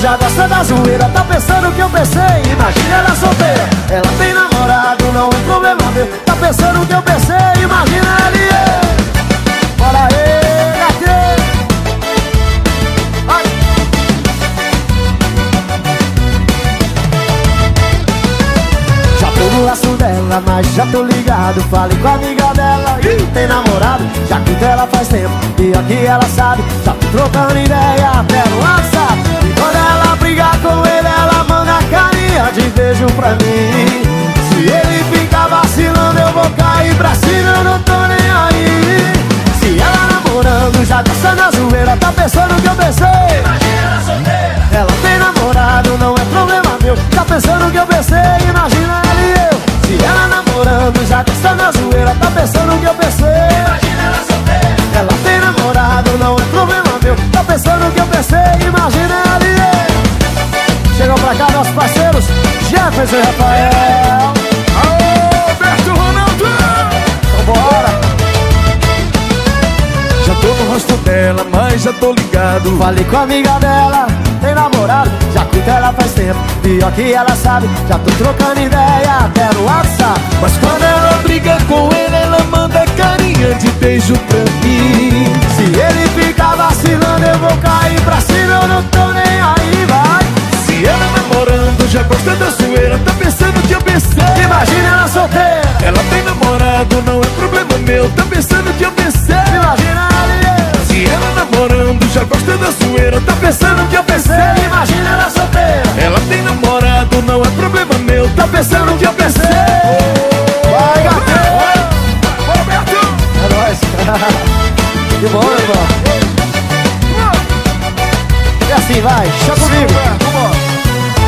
já gosta da zoeira Tá pensando que eu pensei, imagina ela solteira Ela tem namorado, não é problema meu Tá pensando que eu pensei, imagina ela e eu Bora aí, Já tô no laço dela, mas já tô ligado. Falei com a amiga dela, e tem namorado. Já que dela faz tempo, e aqui ela sabe. Tô trocando ideia até já gosta da zoeira Tá pensando que eu pensei. Imagina ela solteira. Ela tem namorado, não é problema meu. Tá pensando que eu pensei, imagina ela e eu Chegam pra cá nossos parceiros Jefferson e Rafael. Alberto Ronaldo! Vambora! Já tô no rosto dela, mas já tô ligado. Falei com a amiga dela, tem namorado Já cuida ela faz tempo, pior que ela sabe Já tô trocando ideia até no WhatsApp. Mas quando ela briga com ele, ela manda carinha de beijo pra mim. Se ele ficar vacilando, eu vou cair pra cima, eu não tô nem aí, vai. Se ela namorando, já gosta da zoeira, tá pensando que eu pensei. Imagina ela solteira, Ela tem namorado, não é problema meu, tá pensando que eu pensei. imagina ela. Se ela namorando, já gosta da zoeira, tá pensando que eu pensei. Imagina ela solteira, Ela tem namorado, não é problema meu, tá pensando que eu pensei. Assim, vai, chama comigo.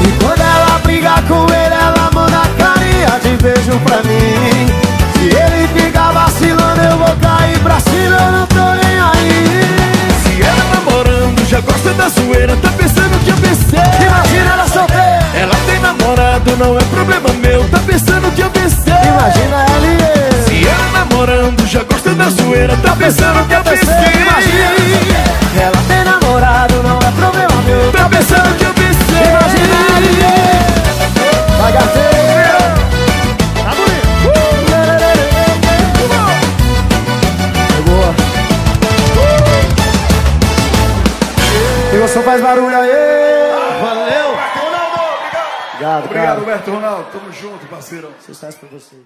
E quando ela brigar com ele, ela manda carinha de beijo pra mim. Se ele ficar vacilando, eu vou cair pra cima, eu não tô nem aí. Se ela namorando, já gosta da zoeira, tá pensando que eu pensei. Imagina ela solteira, Ela tem namorado, não é problema meu, tá pensando que eu pensei. imagina ela e eu. Se ela namorando, já gosta da zoeira, tá pensando que eu pensei. Imagina Som, faz barulho aí. Valeu. Ronaldo, obrigado. Obrigado, Obrigado, cara. Roberto Ronaldo. Tamo junto, parceirão. Sucesso pra você.